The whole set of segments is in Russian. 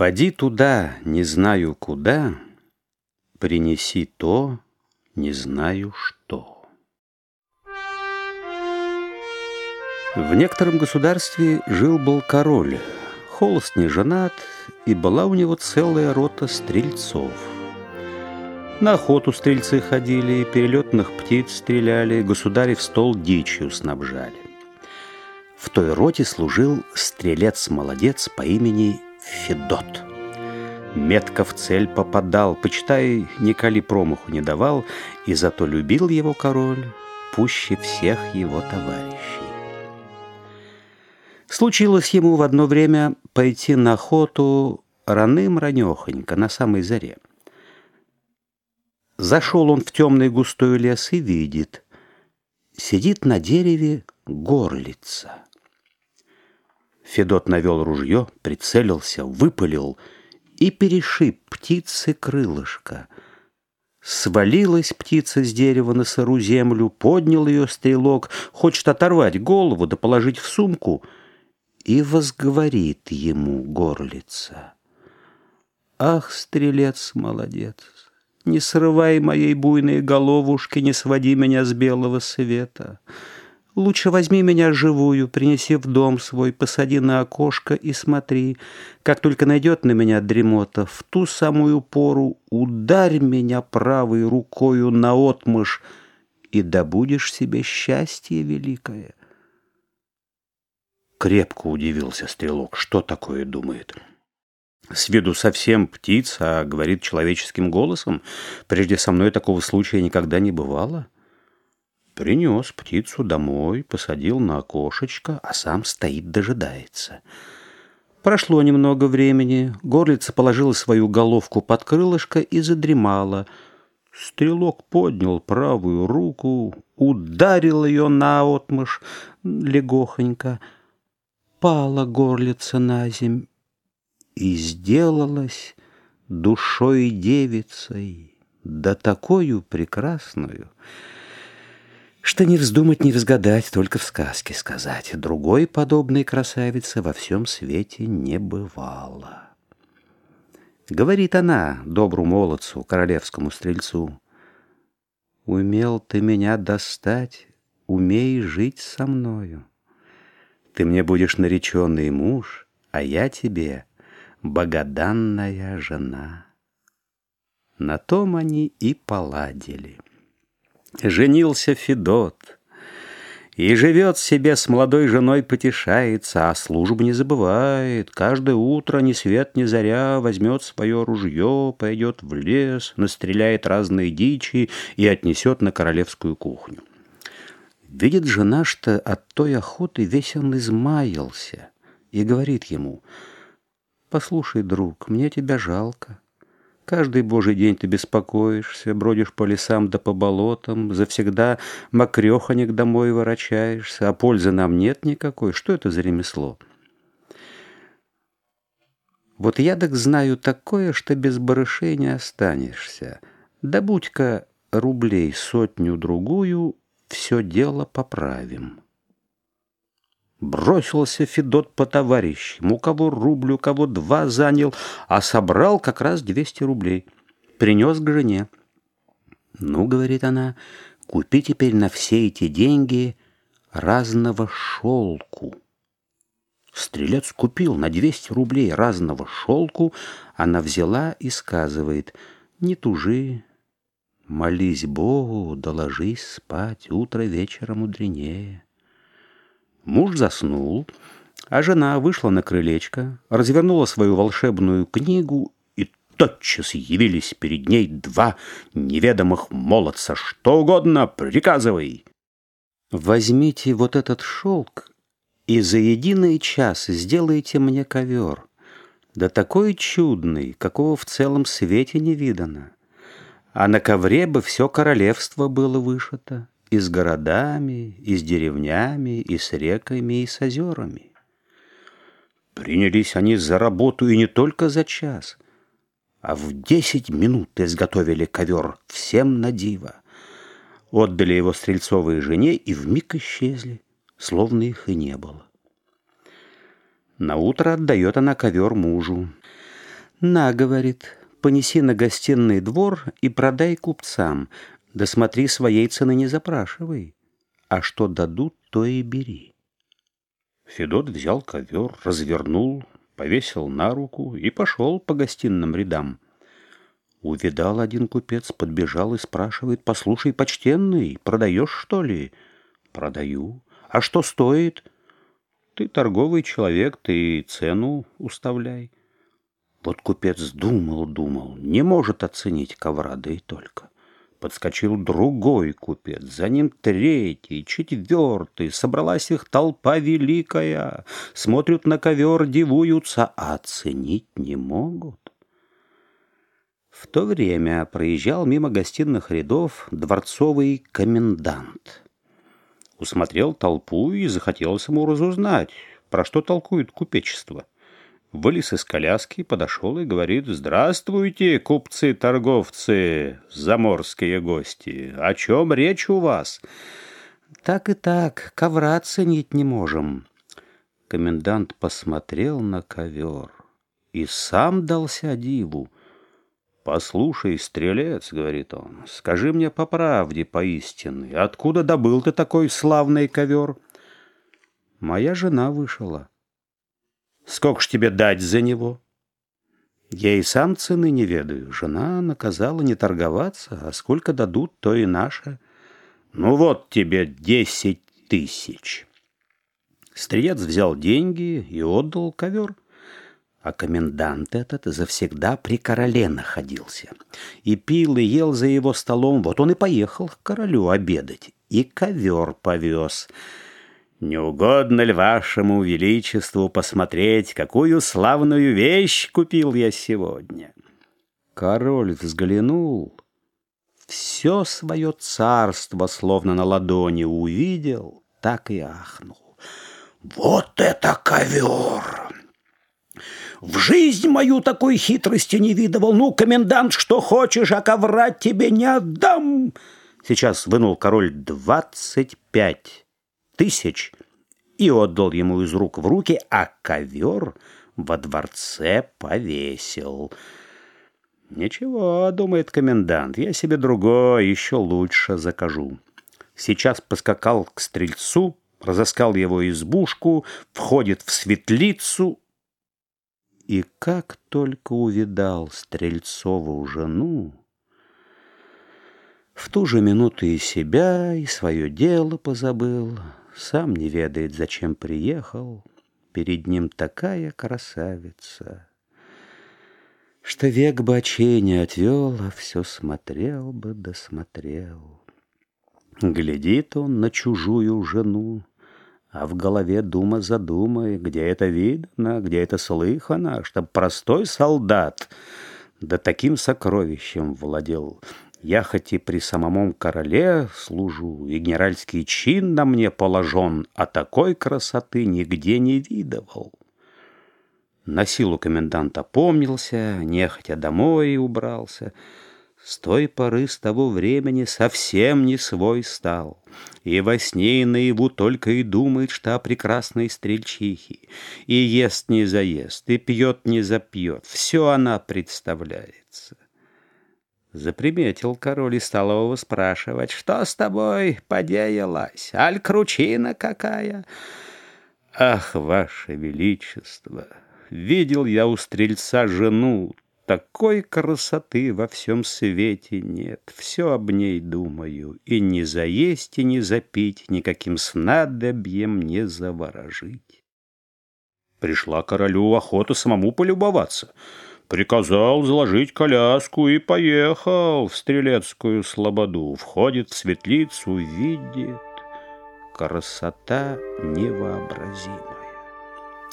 Поди туда, не знаю куда, Принеси то, не знаю что. В некотором государстве жил-был король, холост не женат, и была у него целая рота стрельцов. На охоту стрельцы ходили, перелетных птиц стреляли, государев стол дичью снабжали. В той роте служил стрелец-молодец по имени Федот. Метко в цель попадал, почитай, николи промаху не давал, и зато любил его король пуще всех его товарищей. Случилось ему в одно время пойти на охоту раным-ранехонько, на самой заре. Зашел он в темный густой лес и видит, сидит на дереве горлица. Федот навел ружье, прицелился, выпалил и перешиб птицы крылышко. Свалилась птица с дерева на сыру землю, поднял ее стрелок, хочет оторвать голову да положить в сумку, и возговорит ему горлица. Ах, стрелец молодец! Не срывай моей буйной головушки, не своди меня с белого света. Лучше возьми меня живую, принеси в дом свой, посади на окошко и смотри. Как только найдет на меня дремота, в ту самую пору ударь меня правой рукою на отмышь, и добудешь себе счастье великое. Крепко удивился стрелок. Что такое думает? С виду совсем птица, а говорит человеческим голосом. Прежде со мной такого случая никогда не бывало. — Принес птицу домой, посадил на окошечко, а сам стоит дожидается. Прошло немного времени, горлица положила свою головку под крылышко и задремала. Стрелок поднял правую руку, ударил ее наотмашь легохонько. Пала горлица на земь и сделалась душой девицей, да такую прекрасную — что не вздумать, не разгадать, только в сказке сказать. Другой подобной красавицы во всем свете не бывало. Говорит она добру молодцу, королевскому стрельцу, «Умел ты меня достать, умей жить со мною. Ты мне будешь нареченный муж, а я тебе богоданная жена». На том они и поладили. Женился Федот. И живет себе с молодой женой, потешается, а службу не забывает. Каждое утро ни свет ни заря возьмет свое ружье, пойдет в лес, настреляет разные дичи и отнесет на королевскую кухню. Видит жена, что от той охоты весь он измаялся, и говорит ему, «Послушай, друг, мне тебя жалко. Каждый божий день ты беспокоишься, бродишь по лесам да по болотам, завсегда мокреханек домой ворочаешься, а пользы нам нет никакой. Что это за ремесло? Вот я так знаю такое, что без барышей не останешься. Да будь-ка рублей сотню-другую, все дело поправим». Бросился Федот по товарищам, у кого рубль, у кого два занял, а собрал как раз двести рублей. Принес к жене. «Ну, — говорит она, — купи теперь на все эти деньги разного шелку». Стрелец купил на двести рублей разного шелку, она взяла и сказывает, «Не тужи, молись Богу, доложись спать, утро вечера мудренее». Муж заснул, а жена вышла на крылечко, развернула свою волшебную книгу, и тотчас явились перед ней два неведомых молодца. «Что угодно, приказывай!» «Возьмите вот этот шелк и за единый час сделайте мне ковер, да такой чудный, какого в целом свете не видано. А на ковре бы все королевство было вышито, и с городами, и с деревнями, и с реками, и с озерами. Принялись они за работу и не только за час, а в десять минут изготовили ковер всем на диво. Отдали его стрельцовой жене и вмиг исчезли, словно их и не было. На утро отдает она ковер мужу. «На, — говорит, — понеси на гостиный двор и продай купцам, да смотри, своей цены не запрашивай, а что дадут, то и бери». Федот взял ковер, развернул, повесил на руку и пошел по гостиным рядам. Увидал один купец, подбежал и спрашивает, «Послушай, почтенный, продаешь, что ли?» «Продаю. А что стоит?» «Ты торговый человек, ты цену уставляй». Вот купец думал, думал, не может оценить ковра, да и только. Подскочил другой купец, за ним третий, четвертый. Собралась их толпа великая. Смотрят на ковер, дивуются, а оценить не могут. В то время проезжал мимо гостиных рядов дворцовый комендант. Усмотрел толпу и захотелось ему разузнать, про что толкует купечество вылез из коляски, подошел и говорит, «Здравствуйте, купцы-торговцы, заморские гости! О чем речь у вас?» «Так и так, ковра ценить не можем». Комендант посмотрел на ковер и сам дался диву. «Послушай, стрелец, — говорит он, — скажи мне по правде, поистине, откуда добыл ты такой славный ковер?» «Моя жена вышла». Сколько ж тебе дать за него? Я и сам цены не ведаю. Жена наказала не торговаться, а сколько дадут, то и наше. Ну вот тебе десять тысяч. Стрелец взял деньги и отдал ковер. А комендант этот завсегда при короле находился. И пил, и ел за его столом. Вот он и поехал к королю обедать. И ковер повез. Не угодно ли вашему величеству посмотреть, какую славную вещь купил я сегодня? Король взглянул, все свое царство словно на ладони увидел, так и ахнул. Вот это ковер! В жизнь мою такой хитрости не видывал. Ну, комендант, что хочешь, а ковра тебе не отдам. Сейчас вынул король двадцать пять тысяч и отдал ему из рук в руки, а ковер во дворце повесил. «Ничего», — думает комендант, — «я себе другое, еще лучше закажу». Сейчас поскакал к стрельцу, разыскал его избушку, входит в светлицу, и как только увидал Стрельцову жену, в ту же минуту и себя, и свое дело позабыл, сам не ведает, зачем приехал. Перед ним такая красавица, Что век бы очей не отвел, а все смотрел бы да смотрел. Глядит он на чужую жену, а в голове дума за думой, где это видно, где это слыхано, чтоб простой солдат да таким сокровищем владел. Я хоть и при самом короле служу, и генеральский чин на мне положен, а такой красоты нигде не видывал. На силу комендант опомнился, нехотя домой убрался. С той поры, с того времени совсем не свой стал. И во сне и наяву только и думает, что о прекрасной стрельчихе. И ест не заест, и пьет не запьет. Все она представляется. Заприметил король и стал его спрашивать, что с тобой подеялась, аль кручина какая? Ах, ваше величество, видел я у стрельца жену, такой красоты во всем свете нет. Все об ней думаю, и не заесть, и не запить, никаким снадобьем не заворожить. Пришла королю охота самому полюбоваться — Приказал заложить коляску и поехал в Стрелецкую слободу. Входит в светлицу, видит. Красота невообразимая.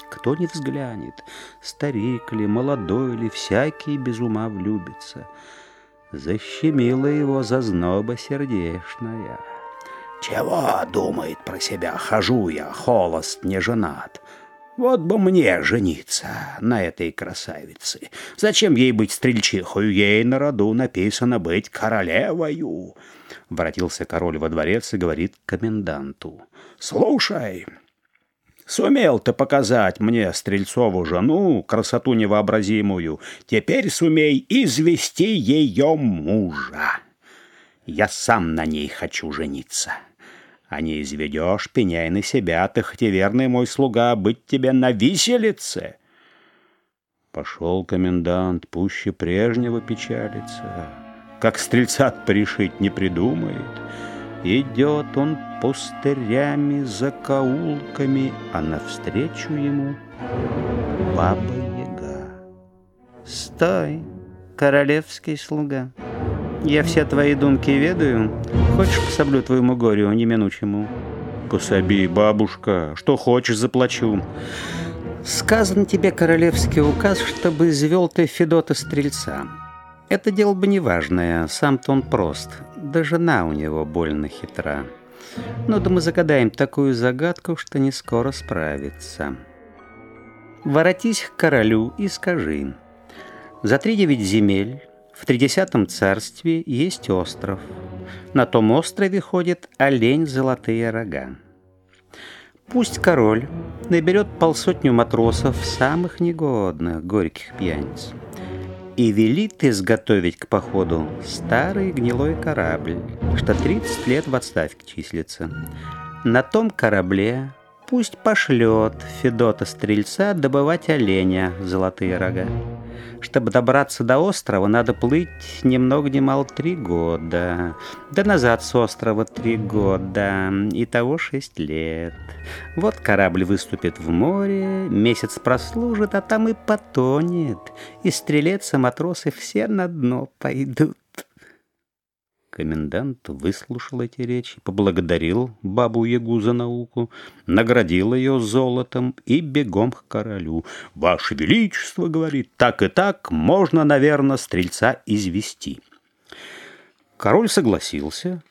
Кто не взглянет, старик ли, молодой ли, всякий без ума влюбится. Защемила его зазноба сердешная. Чего, думает про себя, хожу я, холост, не женат. Вот бы мне жениться на этой красавице. Зачем ей быть стрельчихою? Ей на роду написано быть королевою. Воротился король во дворец и говорит коменданту. Слушай, Сумел ты показать мне, Стрельцову жену, красоту невообразимую, теперь сумей извести ее мужа. Я сам на ней хочу жениться. А не изведешь, пеняй на себя, ты хоть и верный мой слуга, быть тебе на виселице. Пошел комендант, пуще прежнего печалится, как стрельца пришить не придумает. Идет он пустырями, закоулками, а навстречу ему Баба-Яга. Стой, королевский слуга, я все твои думки ведаю. Хочешь, пособлю твоему горю неминучему? Пособи, бабушка, что хочешь, заплачу. Сказан тебе королевский указ, чтобы извел ты Федота Стрельца. Это дело бы неважное, сам-то он прост, да жена у него больно хитра. Ну да мы загадаем такую загадку, что не скоро справится. Воротись к королю и скажи. За три девять земель в тридесятом царстве есть остров. На том острове ходит олень золотые рога. Пусть король наберет полсотню матросов самых негодных горьких пьяниц – и велит изготовить к походу старый гнилой корабль, что 30 лет в отставке числится. На том корабле пусть пошлет Федота Стрельца добывать оленя золотые рога. Чтобы добраться до острова, надо плыть ни много ни мало три года. Да назад с острова три года. Итого шесть лет. Вот корабль выступит в море, месяц прослужит, а там и потонет. И стрелец и матросы все на дно пойдут. Комендант выслушал эти речи, поблагодарил бабу-ягу за науку, наградил ее золотом и бегом к королю. «Ваше Величество, — говорит, — так и так можно, наверное, стрельца извести». Король согласился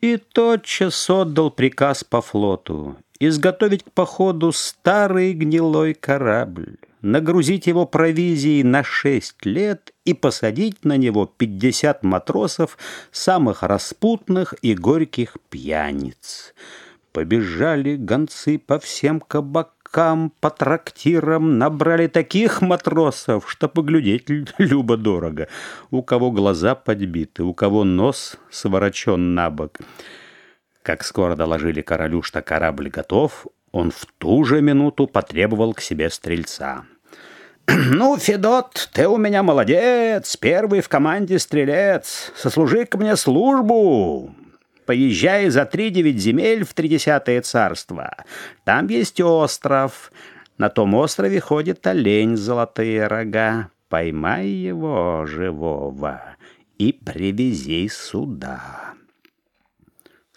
и тотчас отдал приказ по флоту изготовить к походу старый гнилой корабль нагрузить его провизией на шесть лет и посадить на него пятьдесят матросов, самых распутных и горьких пьяниц. Побежали гонцы по всем кабакам, по трактирам, набрали таких матросов, что поглядеть любо-дорого. У кого глаза подбиты, у кого нос сворочен на бок. Как скоро доложили королю, что корабль готов, он в ту же минуту потребовал к себе стрельца. «Ну, Федот, ты у меня молодец, первый в команде стрелец. Сослужи-ка мне службу. Поезжай за три девять земель в тридесятое царство. Там есть остров. На том острове ходит олень золотые рога. Поймай его живого и привези сюда».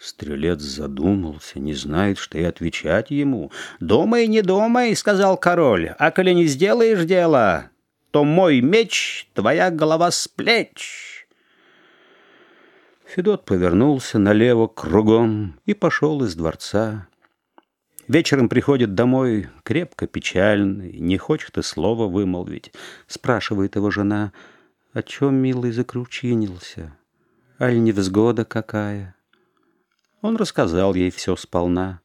Стрелец задумался, не знает, что и отвечать ему. «Думай, не думай», — сказал король, — «а коли не сделаешь дело, то мой меч, твоя голова с плеч». Федот повернулся налево кругом и пошел из дворца. Вечером приходит домой крепко печальный, не хочет и слова вымолвить. Спрашивает его жена, о чем, милый, закручинился, аль невзгода какая? Он рассказал ей все сполна.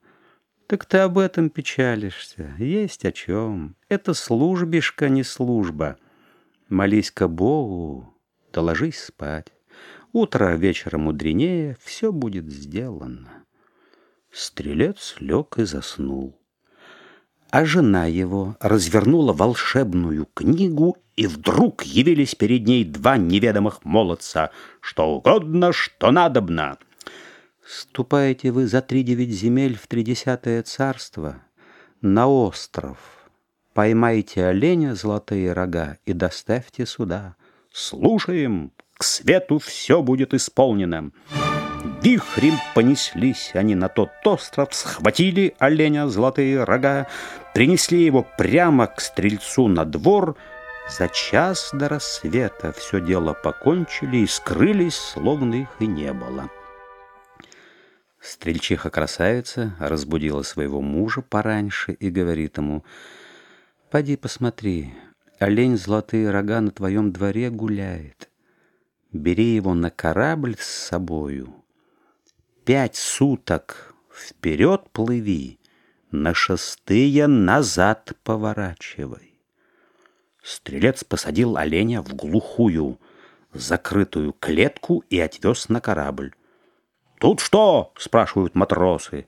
«Так ты об этом печалишься. Есть о чем. Это службишка, не служба. Молись-ка Богу, да ложись спать. Утро вечера мудренее, все будет сделано». Стрелец лег и заснул. А жена его развернула волшебную книгу, и вдруг явились перед ней два неведомых молодца. Что угодно, что надобно. Ступаете вы за три девять земель в тридесятое царство, на остров. Поймайте оленя золотые рога и доставьте сюда. Слушаем, к свету все будет исполнено. Вихрем понеслись они на тот остров, схватили оленя золотые рога, принесли его прямо к стрельцу на двор. За час до рассвета все дело покончили и скрылись, словно их и не было. Стрельчиха-красавица разбудила своего мужа пораньше и говорит ему, «Поди посмотри, олень золотые рога на твоем дворе гуляет. Бери его на корабль с собою. Пять суток вперед плыви, на шестые назад поворачивай. Стрелец посадил оленя в глухую, закрытую клетку и отвез на корабль. «Тут что?» — спрашивают матросы.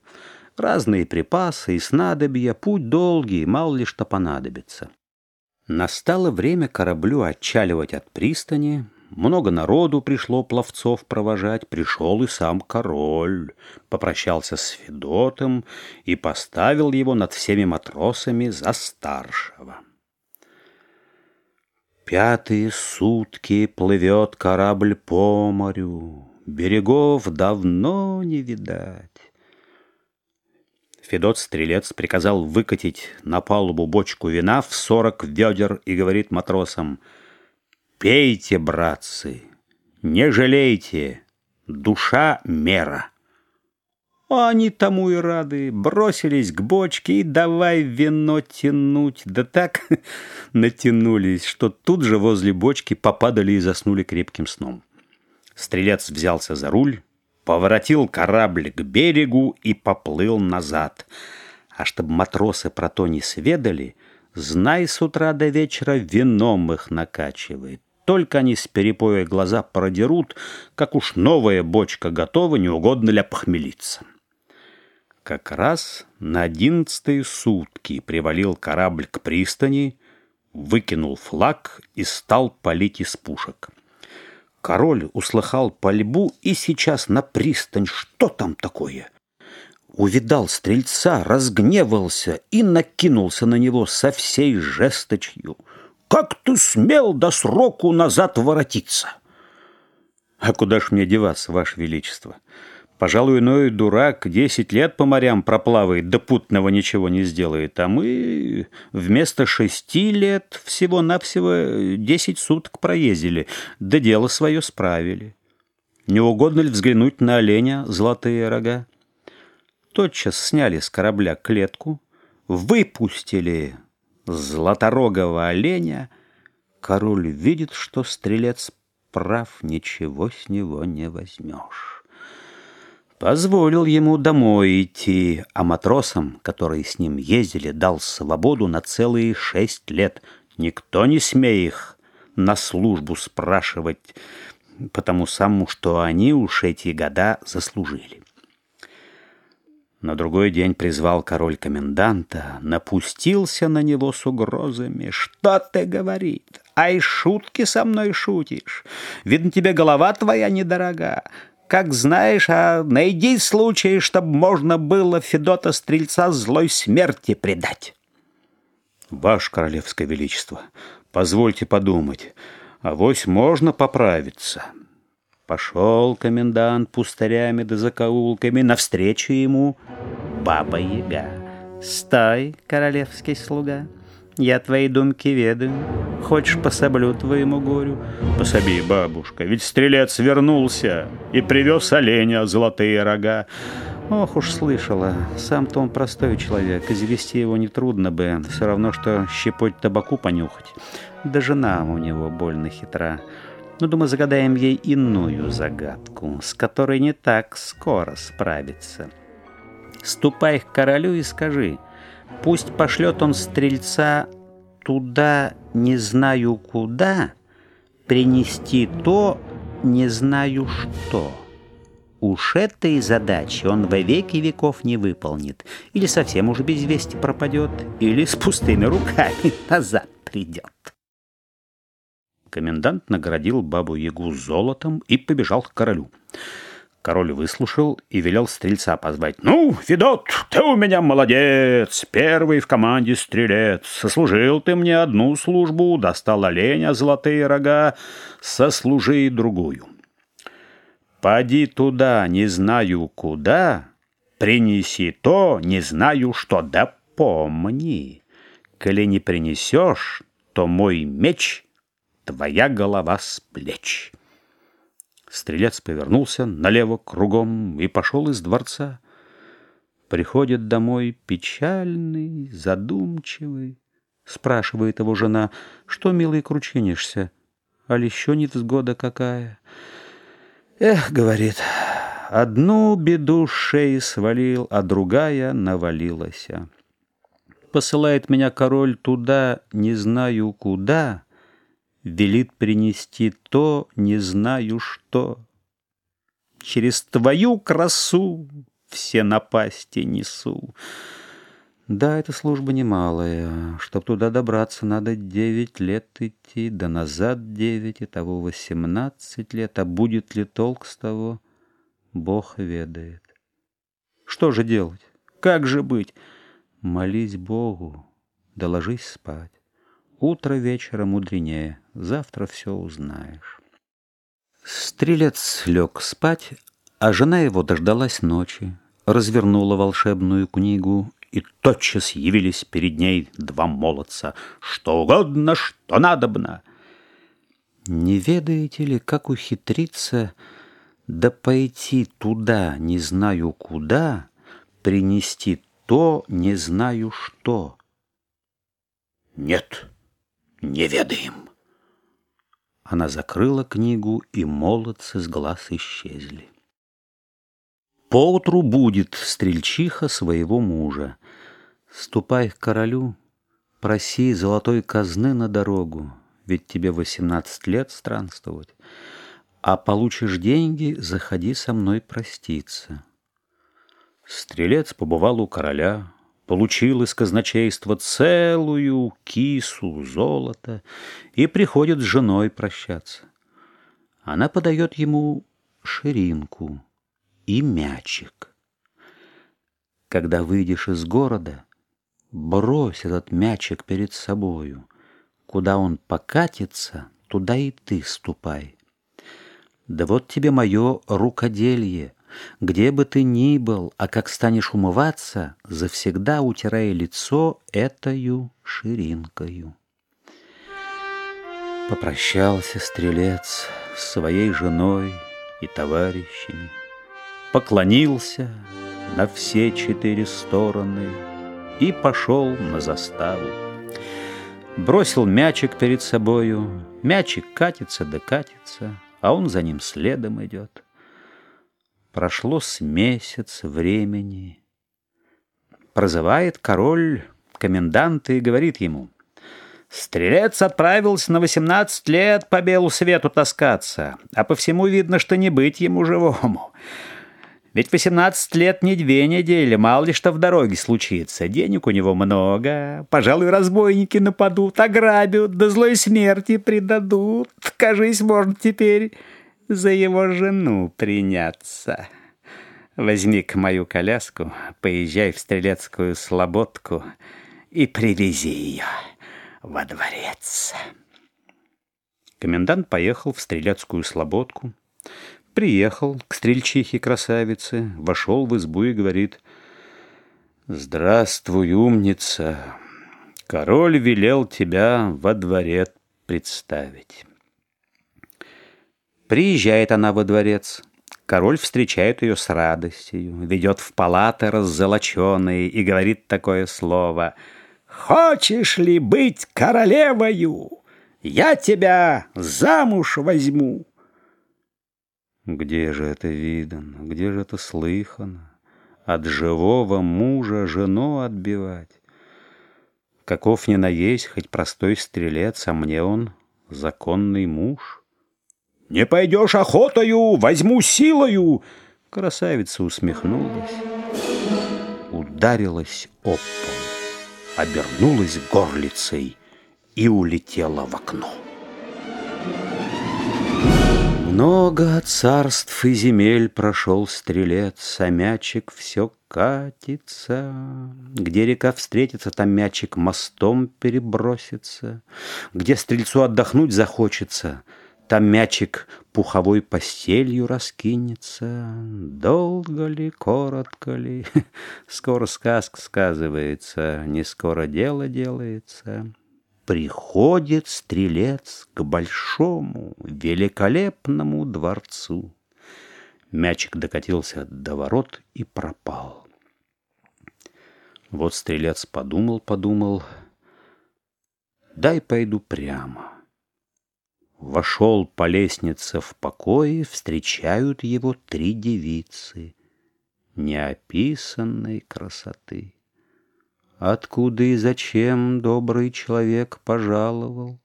«Разные припасы и снадобья, путь долгий, мало ли что понадобится». Настало время кораблю отчаливать от пристани, много народу пришло пловцов провожать, пришел и сам король, попрощался с Федотом и поставил его над всеми матросами за старшего. Пятые сутки плывет корабль по морю, Берегов давно не видать. Федот Стрелец приказал выкатить на палубу бочку вина в сорок ведер и говорит матросам, «Пейте, братцы, не жалейте, душа мера». Они тому и рады, бросились к бочке и давай вино тянуть. Да так натянулись, что тут же возле бочки попадали и заснули крепким сном. Стрелец взялся за руль, поворотил корабль к берегу и поплыл назад. А чтобы матросы про то не сведали, знай, с утра до вечера вином их накачивает. Только они с перепоя глаза продерут, как уж новая бочка готова, не угодно ли похмелиться. Как раз на одиннадцатые сутки привалил корабль к пристани, выкинул флаг и стал палить из пушек. Король услыхал пальбу и сейчас на пристань. Что там такое? Увидал стрельца, разгневался и накинулся на него со всей жесточью. «Как ты смел до сроку назад воротиться?» «А куда ж мне деваться, Ваше Величество?» Пожалуй, иной дурак десять лет по морям проплавает, да путного ничего не сделает. А мы вместо шести лет всего-навсего десять суток проездили, да дело свое справили. Не угодно ли взглянуть на оленя золотые рога? Тотчас сняли с корабля клетку, выпустили златорогого оленя. Король видит, что стрелец прав, ничего с него не возьмешь позволил ему домой идти, а матросам, которые с ним ездили, дал свободу на целые шесть лет. Никто не смей их на службу спрашивать, потому самому, что они уж эти года заслужили. На другой день призвал король коменданта, напустился на него с угрозами. «Что ты, — говорит, — ай шутки со мной шутишь? Видно, тебе голова твоя недорога как знаешь, а найди случай, чтобы можно было Федота Стрельца злой смерти предать. Ваше Королевское Величество, позвольте подумать, а вось можно поправиться. Пошел комендант пустырями да закоулками, навстречу ему Баба-Яга. Стой, королевский слуга. Я твои думки ведаю. Хочешь, пособлю твоему горю? Пособи, бабушка, ведь стрелец вернулся и привез оленя золотые рога. Ох уж слышала, сам-то он простой человек, извести его нетрудно бы, все равно, что щепоть табаку понюхать. Да жена у него больно хитра. Ну, думаю, загадаем ей иную загадку, с которой не так скоро справиться. Ступай к королю и скажи — Пусть пошлет он стрельца туда, не знаю куда, принести то, не знаю что. Уж этой задачи он во веки веков не выполнит, или совсем уже без вести пропадет, или с пустыми руками назад придет. Комендант наградил бабу-ягу золотом и побежал к королю. Король выслушал и велел стрельца позвать. «Ну, Федот, ты у меня молодец, первый в команде стрелец. Сослужил ты мне одну службу, достал оленя золотые рога, сослужи и другую. Поди туда, не знаю куда, принеси то, не знаю что, да помни, коли не принесешь, то мой меч — твоя голова с плеч». Стрелец повернулся налево кругом и пошел из дворца. Приходит домой печальный, задумчивый. Спрашивает его жена, что, милый, кручинишься? А еще невзгода какая? Эх, говорит, одну беду шеи свалил, а другая навалилась. посылает меня король туда, не знаю куда, велит принести то, не знаю что. Через твою красу все напасти несу. Да, эта служба немалая. Чтоб туда добраться, надо девять лет идти, да назад девять, и того восемнадцать лет. А будет ли толк с того, Бог ведает. Что же делать? Как же быть? Молись Богу, да ложись спать. Утро вечера мудренее, завтра все узнаешь. Стрелец лег спать, а жена его дождалась ночи, развернула волшебную книгу, и тотчас явились перед ней два молодца. Что угодно, что надобно. Не ведаете ли, как ухитриться, да пойти туда, не знаю куда, принести то, не знаю что? Нет, не ведаем. Она закрыла книгу, и молодцы с глаз исчезли. Поутру будет стрельчиха своего мужа. Ступай к королю, проси золотой казны на дорогу, ведь тебе восемнадцать лет странствовать. А получишь деньги, заходи со мной проститься. Стрелец побывал у короля, получил из казначейства целую кису золота и приходит с женой прощаться. Она подает ему ширинку и мячик. Когда выйдешь из города, брось этот мячик перед собою. Куда он покатится, туда и ты ступай. Да вот тебе мое рукоделье — где бы ты ни был, а как станешь умываться, завсегда утирай лицо этою ширинкою. Попрощался стрелец с своей женой и товарищами, Поклонился на все четыре стороны И пошел на заставу. Бросил мячик перед собою, Мячик катится да катится, А он за ним следом идет. Прошло с месяц времени. Прозывает король коменданта и говорит ему, «Стрелец отправился на восемнадцать лет по белу свету таскаться, а по всему видно, что не быть ему живому. Ведь восемнадцать лет не две недели, мало ли что в дороге случится. Денег у него много, пожалуй, разбойники нападут, ограбят, да злой смерти предадут. Кажись, можно теперь за его жену приняться. Возьми-ка мою коляску, поезжай в Стрелецкую Слободку и привези ее во дворец. Комендант поехал в Стрелецкую Слободку, приехал к стрельчихе-красавице, вошел в избу и говорит «Здравствуй, умница! Король велел тебя во дворец представить». Приезжает она во дворец. Король встречает ее с радостью, ведет в палаты раззолоченные и говорит такое слово «Хочешь ли быть королевою? Я тебя замуж возьму!» Где же это видано, где же это слыхано? От живого мужа жену отбивать? Каков ни наесть, хоть простой стрелец, а мне он законный муж. «Не пойдешь охотою, возьму силою!» Красавица усмехнулась, ударилась об пол, обернулась горлицей и улетела в окно. Много царств и земель прошел стрелец, а мячик все катится. Где река встретится, там мячик мостом перебросится. Где стрельцу отдохнуть захочется — там мячик пуховой постелью раскинется. Долго ли, коротко ли, скоро сказка сказывается, не скоро дело делается. Приходит стрелец к большому, великолепному дворцу. Мячик докатился до ворот и пропал. Вот стрелец подумал-подумал, дай пойду прямо. Вошел по лестнице в покое, встречают его три девицы неописанной красоты. Откуда и зачем добрый человек пожаловал?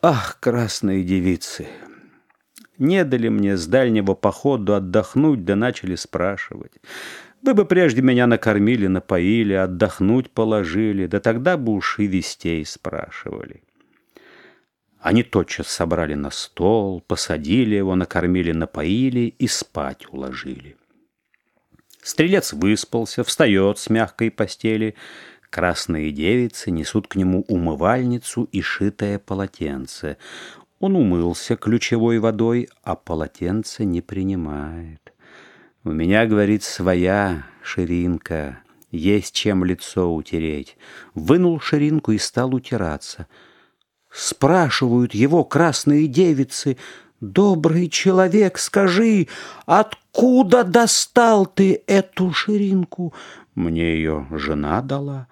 Ах, красные девицы! Не дали мне с дальнего походу отдохнуть, да начали спрашивать. Вы бы прежде меня накормили, напоили, отдохнуть положили, да тогда бы уж и вестей спрашивали. Они тотчас собрали на стол, посадили его, накормили, напоили и спать уложили. Стрелец выспался, встает с мягкой постели. Красные девицы несут к нему умывальницу и шитое полотенце. Он умылся ключевой водой, а полотенце не принимает. У меня, говорит, своя ширинка, есть чем лицо утереть. Вынул ширинку и стал утираться. Спрашивают его красные девицы, «Добрый человек, скажи, откуда достал ты эту ширинку?» Мне ее жена дала.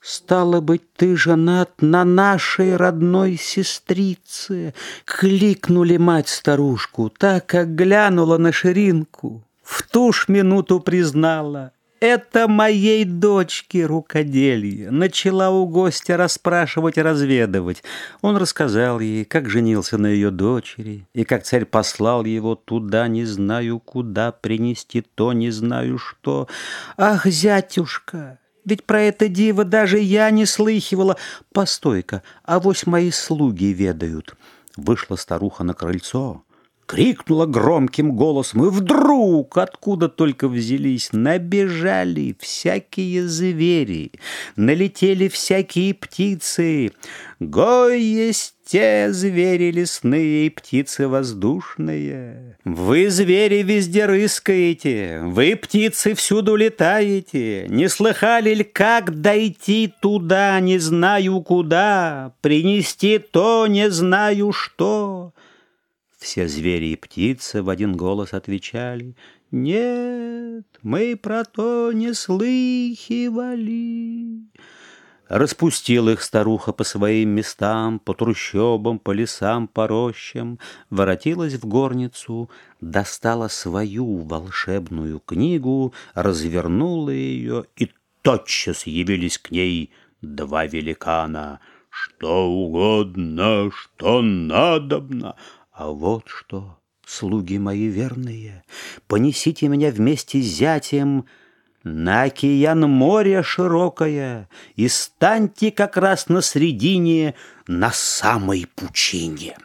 Стало быть, ты женат на нашей родной сестрице. Кликнули мать старушку, так как глянула на ширинку. В ту ж минуту признала, это моей дочке рукоделье. Начала у гостя расспрашивать и разведывать. Он рассказал ей, как женился на ее дочери, и как царь послал его туда, не знаю куда, принести то, не знаю что. Ах, зятюшка, ведь про это диво даже я не слыхивала. Постой-ка, авось мои слуги ведают. Вышла старуха на крыльцо, крикнула громким голосом, и вдруг, откуда только взялись, набежали всякие звери, налетели всякие птицы. Гой есть те звери лесные и птицы воздушные. Вы, звери, везде рыскаете, вы, птицы, всюду летаете. Не слыхали ли, как дойти туда, не знаю куда, принести то, не знаю что? Все звери и птицы в один голос отвечали «Нет, мы про то не слыхивали». Распустила их старуха по своим местам, по трущобам, по лесам, по рощам, воротилась в горницу, достала свою волшебную книгу, развернула ее, и тотчас явились к ней два великана. «Что угодно, что надобно!» А вот что, слуги мои верные, Понесите меня вместе с зятем На океан море широкое И станьте как раз на средине На самой пучине.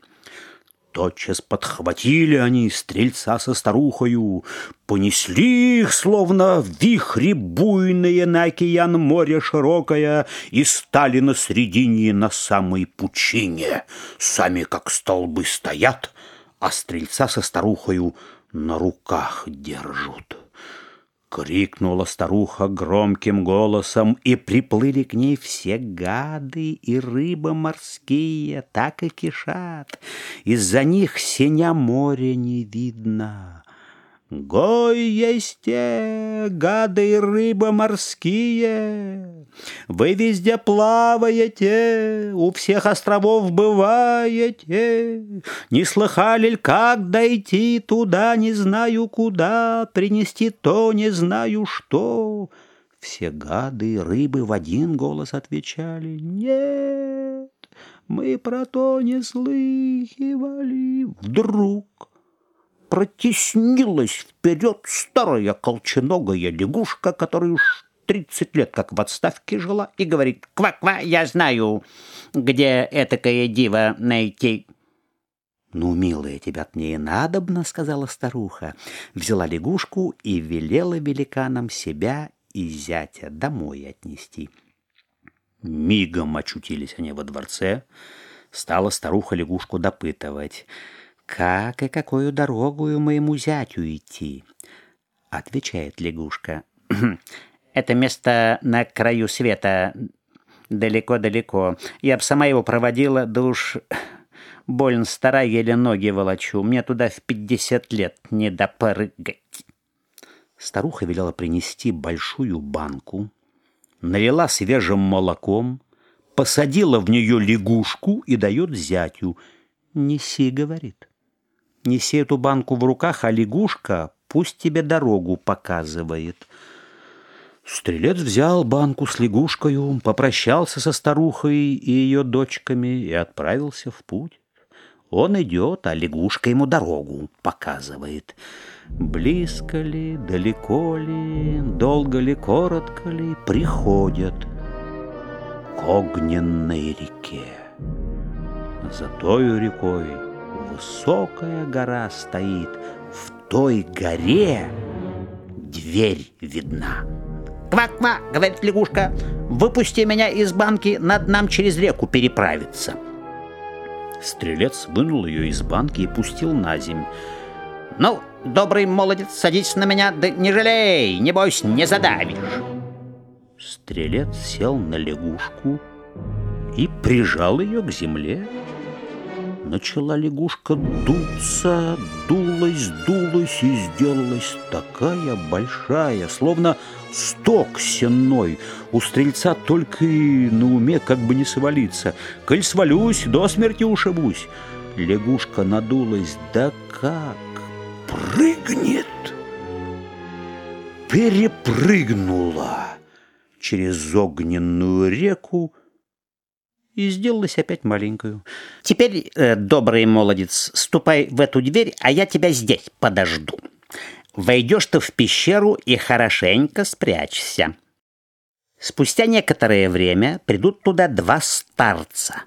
Тотчас подхватили они стрельца со старухою, Понесли их, словно вихри буйные На океан море широкое, И стали на средине на самой пучине. Сами как столбы стоят, А стрельца со старухою на руках держат. Крикнула старуха громким голосом, и приплыли к ней все гады и рыбы морские, так и кишат. Из-за них синя море не видно. Гой есть гады и рыбы морские, Вы везде плаваете, у всех островов бываете. Не слыхали ли, как дойти туда, не знаю куда, Принести то, не знаю что? Все гады и рыбы в один голос отвечали «Нет, мы про то не слыхивали». Вдруг протеснилась вперед старая колченогая лягушка, которая уж тридцать лет как в отставке жила, и говорит «Ква-ква, я знаю, где этакое диво найти». «Ну, милая, тебя мне и надобно», — сказала старуха. Взяла лягушку и велела великанам себя и зятя домой отнести. Мигом очутились они во дворце. Стала старуха лягушку допытывать — как и какую дорогую моему зятю идти? Отвечает лягушка. Это место на краю света, далеко-далеко. Я б сама его проводила, да уж больно старая, еле ноги волочу. Мне туда в пятьдесят лет не допрыгать. Старуха велела принести большую банку, налила свежим молоком, посадила в нее лягушку и дает зятю. «Неси», — говорит. Неси эту банку в руках, а лягушка пусть тебе дорогу показывает. Стрелец взял банку с лягушкою, попрощался со старухой и ее дочками и отправился в путь. Он идет, а лягушка ему дорогу показывает. Близко ли, далеко ли, долго ли, коротко ли, приходят к огненной реке. За тою рекой высокая гора стоит, в той горе дверь видна. «Ква-ква!» — говорит лягушка. «Выпусти меня из банки, над нам через реку переправиться». Стрелец вынул ее из банки и пустил на земь. «Ну, добрый молодец, садись на меня, да не жалей, небось, не задавишь». Стрелец сел на лягушку и прижал ее к земле. Начала лягушка дуться, дулась, дулась и сделалась такая большая, словно сток сенной. У стрельца только и на уме как бы не свалиться. Коль свалюсь, до смерти ушибусь. Лягушка надулась, да как прыгнет! Перепрыгнула через огненную реку, и сделалась опять маленькую. «Теперь, э, добрый молодец, ступай в эту дверь, а я тебя здесь подожду. Войдешь ты в пещеру и хорошенько спрячься. Спустя некоторое время придут туда два старца.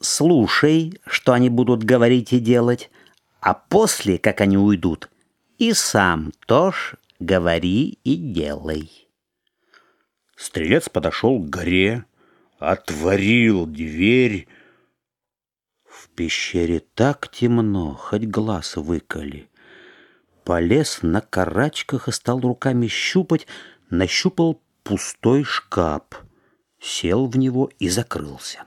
Слушай, что они будут говорить и делать, а после, как они уйдут, и сам тоже говори и делай». Стрелец подошел к горе, отворил дверь. В пещере так темно, хоть глаз выколи. Полез на карачках и стал руками щупать, нащупал пустой шкаф, сел в него и закрылся.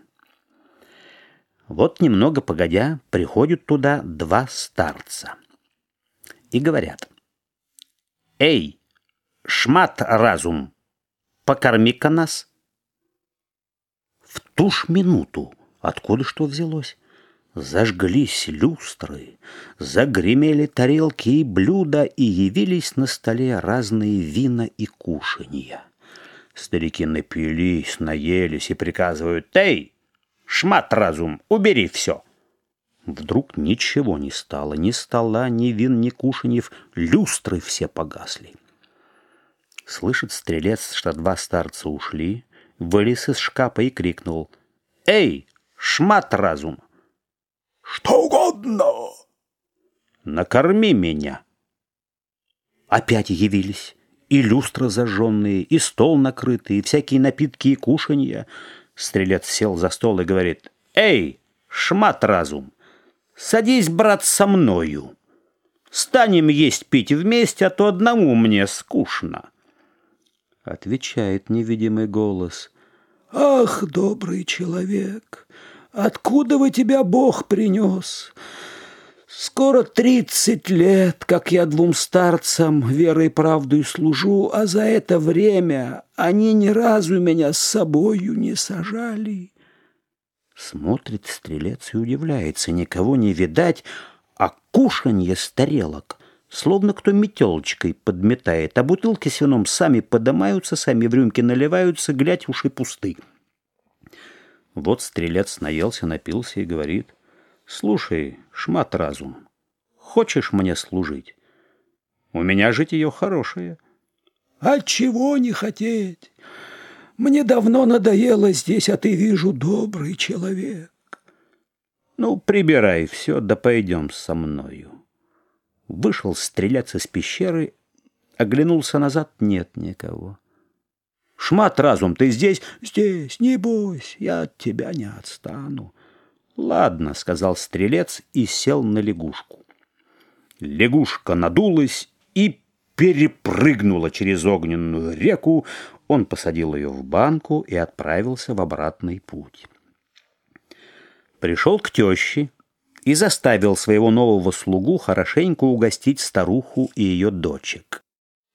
Вот немного погодя, приходят туда два старца и говорят. «Эй, шмат разум, покорми-ка нас!» В ту ж минуту, откуда что взялось, Зажглись люстры, загремели тарелки и блюда, и явились на столе разные вина и кушанья. Старики напились, наелись и приказывают «Эй, шмат разум, убери все!» Вдруг ничего не стало, ни стола, ни вин, ни кушаньев, люстры все погасли. Слышит стрелец, что два старца ушли, вылез из шкафа и крикнул. «Эй, шмат разум!» «Что угодно!» «Накорми меня!» Опять явились и люстры зажженные, и стол накрытый, и всякие напитки и кушанья. Стрелец сел за стол и говорит, «Эй, шмат разум, садись, брат, со мною. Станем есть пить вместе, а то одному мне скучно». Отвечает невидимый голос. «Ах, добрый человек, откуда вы тебя Бог принес?» Скоро тридцать лет, как я двум старцам верой и правдой служу, а за это время они ни разу меня с собою не сажали. Смотрит стрелец и удивляется, никого не видать, а кушанье с тарелок словно кто метелочкой подметает, а бутылки с вином сами подымаются, сами в рюмки наливаются, глядь, уши пусты. Вот стрелец наелся, напился и говорит, «Слушай, шмат разум, хочешь мне служить? У меня житие хорошее». «А чего не хотеть? Мне давно надоело здесь, а ты, вижу, добрый человек». «Ну, прибирай все, да пойдем со мною». Вышел стреляться с пещеры, оглянулся назад — нет никого. «Шмат разум, ты здесь?» «Здесь, не бойся, я от тебя не отстану». «Ладно», — сказал стрелец и сел на лягушку. Лягушка надулась и перепрыгнула через огненную реку. Он посадил ее в банку и отправился в обратный путь. Пришел к теще, и заставил своего нового слугу хорошенько угостить старуху и ее дочек.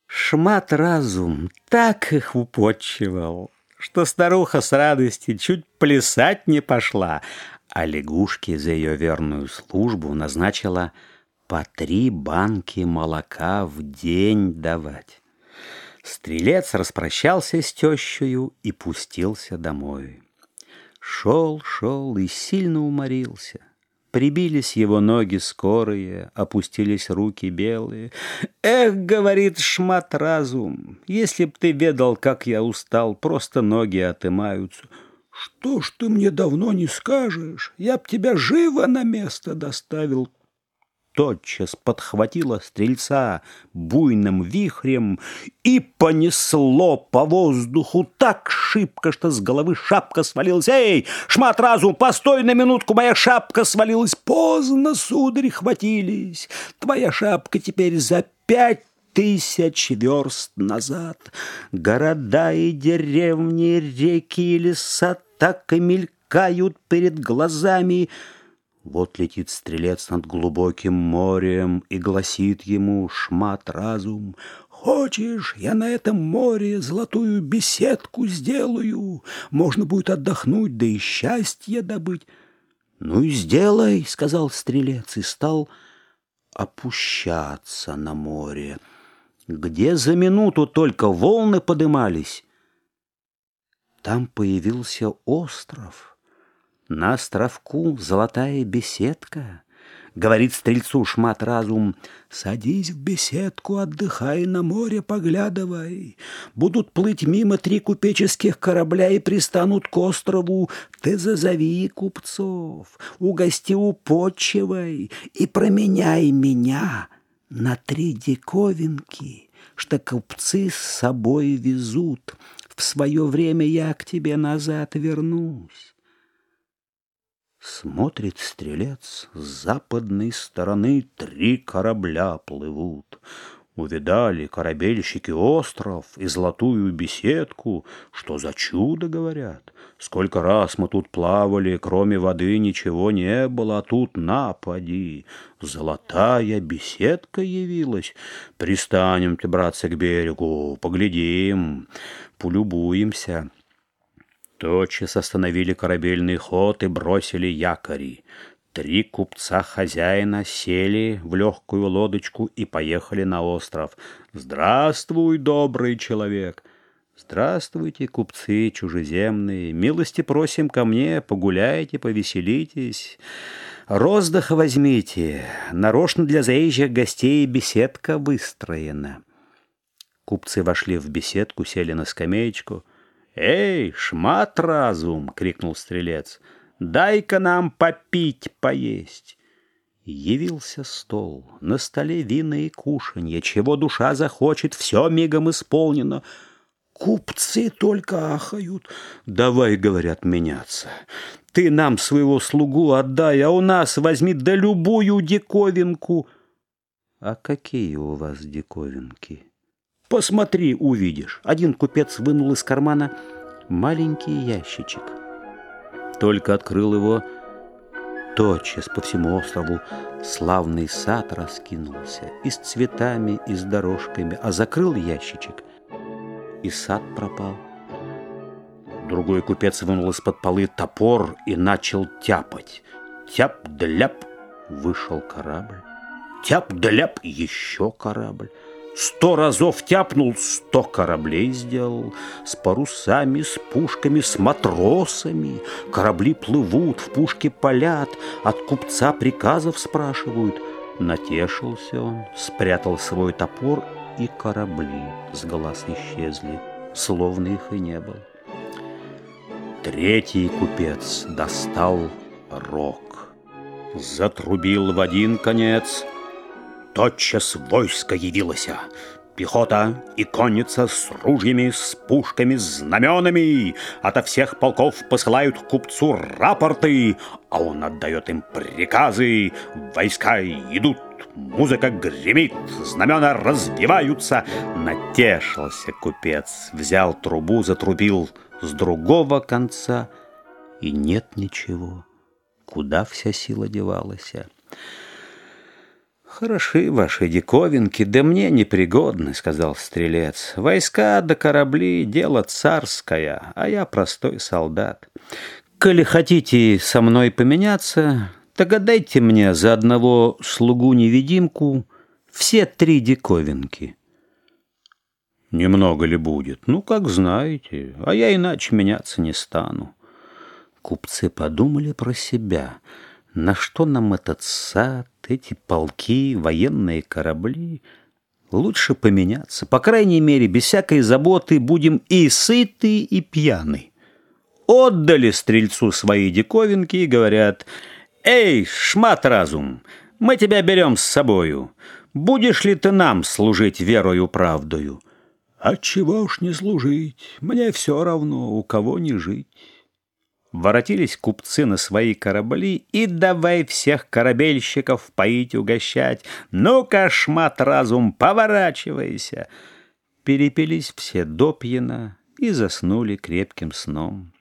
Шмат разум так их употчевал, что старуха с радости чуть плясать не пошла, а лягушке за ее верную службу назначила по три банки молока в день давать. Стрелец распрощался с тещою и пустился домой. Шел, шел и сильно уморился. Прибились его ноги скорые, опустились руки белые. «Эх, — говорит шмат разум, — если б ты ведал, как я устал, просто ноги отымаются». «Что ж ты мне давно не скажешь? Я б тебя живо на место доставил тотчас подхватила стрельца буйным вихрем и понесло по воздуху так шибко, что с головы шапка свалилась. «Эй, шмат разум, постой на минутку, моя шапка свалилась!» «Поздно, сударь, хватились! Твоя шапка теперь за пять тысяч верст назад. Города и деревни, реки и леса так и мелькают перед глазами — вот летит стрелец над глубоким морем И гласит ему шмат разум. Хочешь, я на этом море золотую беседку сделаю? Можно будет отдохнуть, да и счастье добыть. Ну и сделай, сказал стрелец, и стал опущаться на море, где за минуту только волны подымались. Там появился остров — на островку золотая беседка. Говорит стрельцу шмат разум, Садись в беседку, отдыхай, на море поглядывай. Будут плыть мимо три купеческих корабля и пристанут к острову. Ты зазови купцов, угости упочивай и променяй меня на три диковинки, что купцы с собой везут. В свое время я к тебе назад вернусь. Смотрит стрелец, с западной стороны три корабля плывут. Увидали корабельщики остров и золотую беседку. Что за чудо, говорят? Сколько раз мы тут плавали, кроме воды ничего не было, а тут напади. Золотая беседка явилась. Пристанем-то, братцы, к берегу, поглядим, полюбуемся. Тотчас остановили корабельный ход и бросили якори. Три купца-хозяина сели в легкую лодочку и поехали на остров. «Здравствуй, добрый человек!» «Здравствуйте, купцы чужеземные! Милости просим ко мне, погуляйте, повеселитесь!» Роздых возьмите, нарочно для заезжих гостей беседка выстроена. Купцы вошли в беседку, сели на скамеечку — «Эй, шмат разум!» — крикнул стрелец. «Дай-ка нам попить, поесть!» Явился стол, на столе вина и кушанье, Чего душа захочет, все мигом исполнено. Купцы только ахают. «Давай, — говорят, — меняться. Ты нам своего слугу отдай, а у нас возьми да любую диковинку». «А какие у вас диковинки?» Посмотри, увидишь. Один купец вынул из кармана маленький ящичек. Только открыл его, тотчас по всему острову славный сад раскинулся, и с цветами, и с дорожками, а закрыл ящичек, и сад пропал. Другой купец вынул из-под полы топор и начал тяпать. Тяп-дляп вышел корабль. Тяп-дляп еще корабль. Сто разов тяпнул, сто кораблей сделал, С парусами, с пушками, с матросами. Корабли плывут, в пушке палят, От купца приказов спрашивают. Натешился он, спрятал свой топор, И корабли с глаз исчезли, Словно их и не было. Третий купец достал рог, Затрубил в один конец — тотчас войско явилось. Пехота и конница с ружьями, с пушками, с знаменами. Ото всех полков посылают купцу рапорты, а он отдает им приказы. Войска идут, музыка гремит, знамена разбиваются. Натешился купец, взял трубу, затрубил с другого конца, и нет ничего. Куда вся сила девалась? «Хороши ваши диковинки, да мне непригодны», — сказал стрелец. «Войска да корабли — дело царское, а я простой солдат. Коли хотите со мной поменяться, так отдайте мне за одного слугу-невидимку все три диковинки». Немного ли будет? Ну, как знаете, а я иначе меняться не стану. Купцы подумали про себя. На что нам этот сад, эти полки, военные корабли? Лучше поменяться. По крайней мере, без всякой заботы будем и сыты, и пьяны. Отдали стрельцу свои диковинки и говорят, «Эй, шмат разум, мы тебя берем с собою. Будешь ли ты нам служить верою правдою?» «Отчего уж не служить? Мне все равно, у кого не жить». Воротились купцы на свои корабли и давай всех корабельщиков поить угощать. Ну, кошмат разум, поворачивайся. Перепились все допьяно и заснули крепким сном.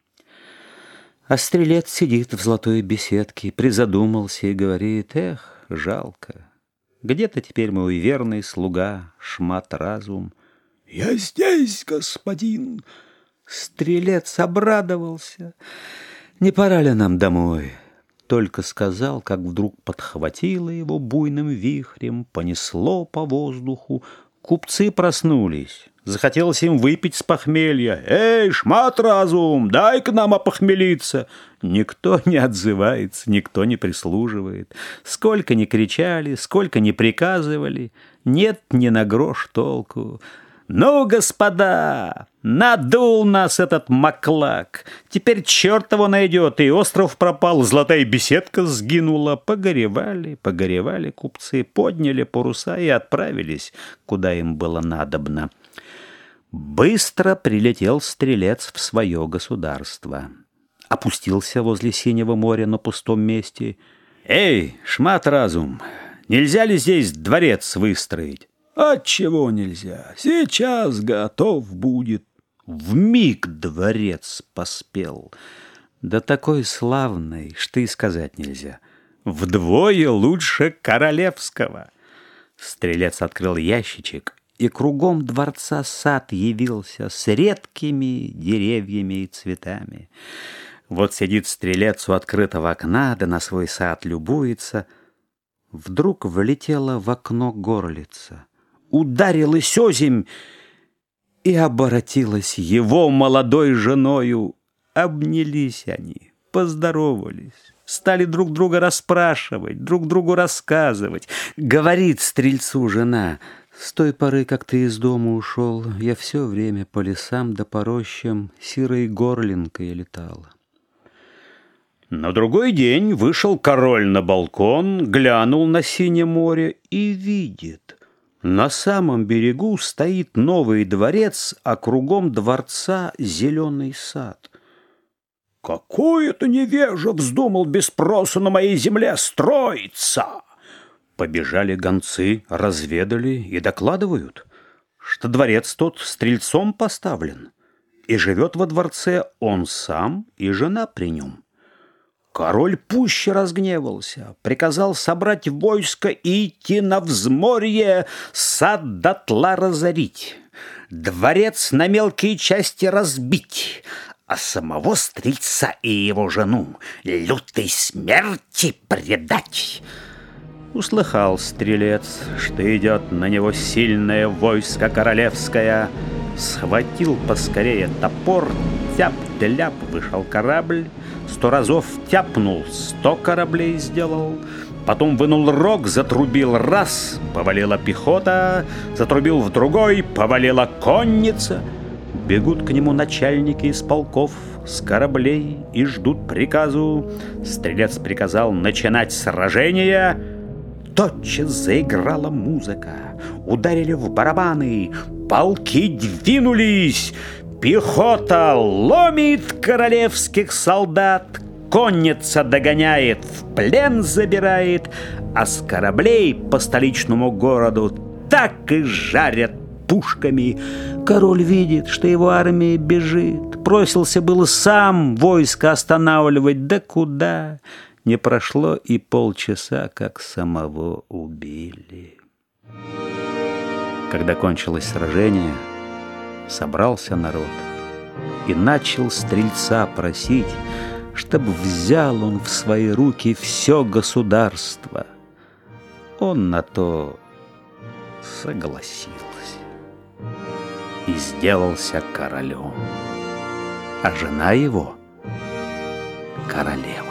А стрелец сидит в золотой беседке, призадумался и говорит, эх, жалко. Где-то теперь мой верный слуга, шмат разум. Я здесь, господин. Стрелец обрадовался. Не пора ли нам домой? Только сказал, как вдруг подхватило его буйным вихрем, понесло по воздуху. Купцы проснулись. Захотелось им выпить с похмелья. «Эй, шмат разум, дай к нам опохмелиться!» Никто не отзывается, никто не прислуживает. Сколько ни кричали, сколько ни приказывали, нет ни на грош толку. «Ну, господа, надул нас этот маклак. Теперь черт его найдет, и остров пропал, золотая беседка сгинула. Погоревали, погоревали купцы, подняли паруса и отправились, куда им было надобно. Быстро прилетел стрелец в свое государство. Опустился возле синего моря на пустом месте. «Эй, шмат разум, нельзя ли здесь дворец выстроить?» Отчего нельзя? Сейчас готов будет. В миг дворец поспел. Да такой славный, что и сказать нельзя. Вдвое лучше королевского. Стрелец открыл ящичек, и кругом дворца сад явился с редкими деревьями и цветами. Вот сидит стрелец у открытого окна, да на свой сад любуется. Вдруг влетела в окно горлица ударилась озимь и оборотилась его молодой женою. Обнялись они, поздоровались, стали друг друга расспрашивать, друг другу рассказывать. Говорит стрельцу жена, «С той поры, как ты из дома ушел, я все время по лесам да по рощам сирой горлинкой летала». На другой день вышел король на балкон, глянул на синее море и видит — на самом берегу стоит новый дворец, а кругом дворца зеленый сад. «Какой это невежа вздумал без спроса на моей земле строиться!» Побежали гонцы, разведали и докладывают, что дворец тот стрельцом поставлен, и живет во дворце он сам и жена при нем. Король пуще разгневался, приказал собрать войско и идти на взморье, сад дотла разорить, дворец на мелкие части разбить, а самого стрельца и его жену лютой смерти предать. Услыхал стрелец, что идет на него сильное войско королевское, схватил поскорее топор, тяп-ляп вышел корабль, Сто разов тяпнул, сто кораблей сделал. Потом вынул рог, затрубил раз, повалила пехота, затрубил в другой, повалила конница. Бегут к нему начальники из полков с кораблей и ждут приказу. Стрелец приказал начинать сражение. Тотчас заиграла музыка, ударили в барабаны, полки двинулись. Пехота ломит королевских солдат, Конница догоняет, в плен забирает, А с кораблей по столичному городу Так и жарят пушками. Король видит, что его армия бежит, Бросился было сам войско останавливать, да куда? Не прошло и полчаса, как самого убили. Когда кончилось сражение, собрался народ и начал стрельца просить, чтобы взял он в свои руки все государство. Он на то согласился. и сделался королем. А жена его — королева.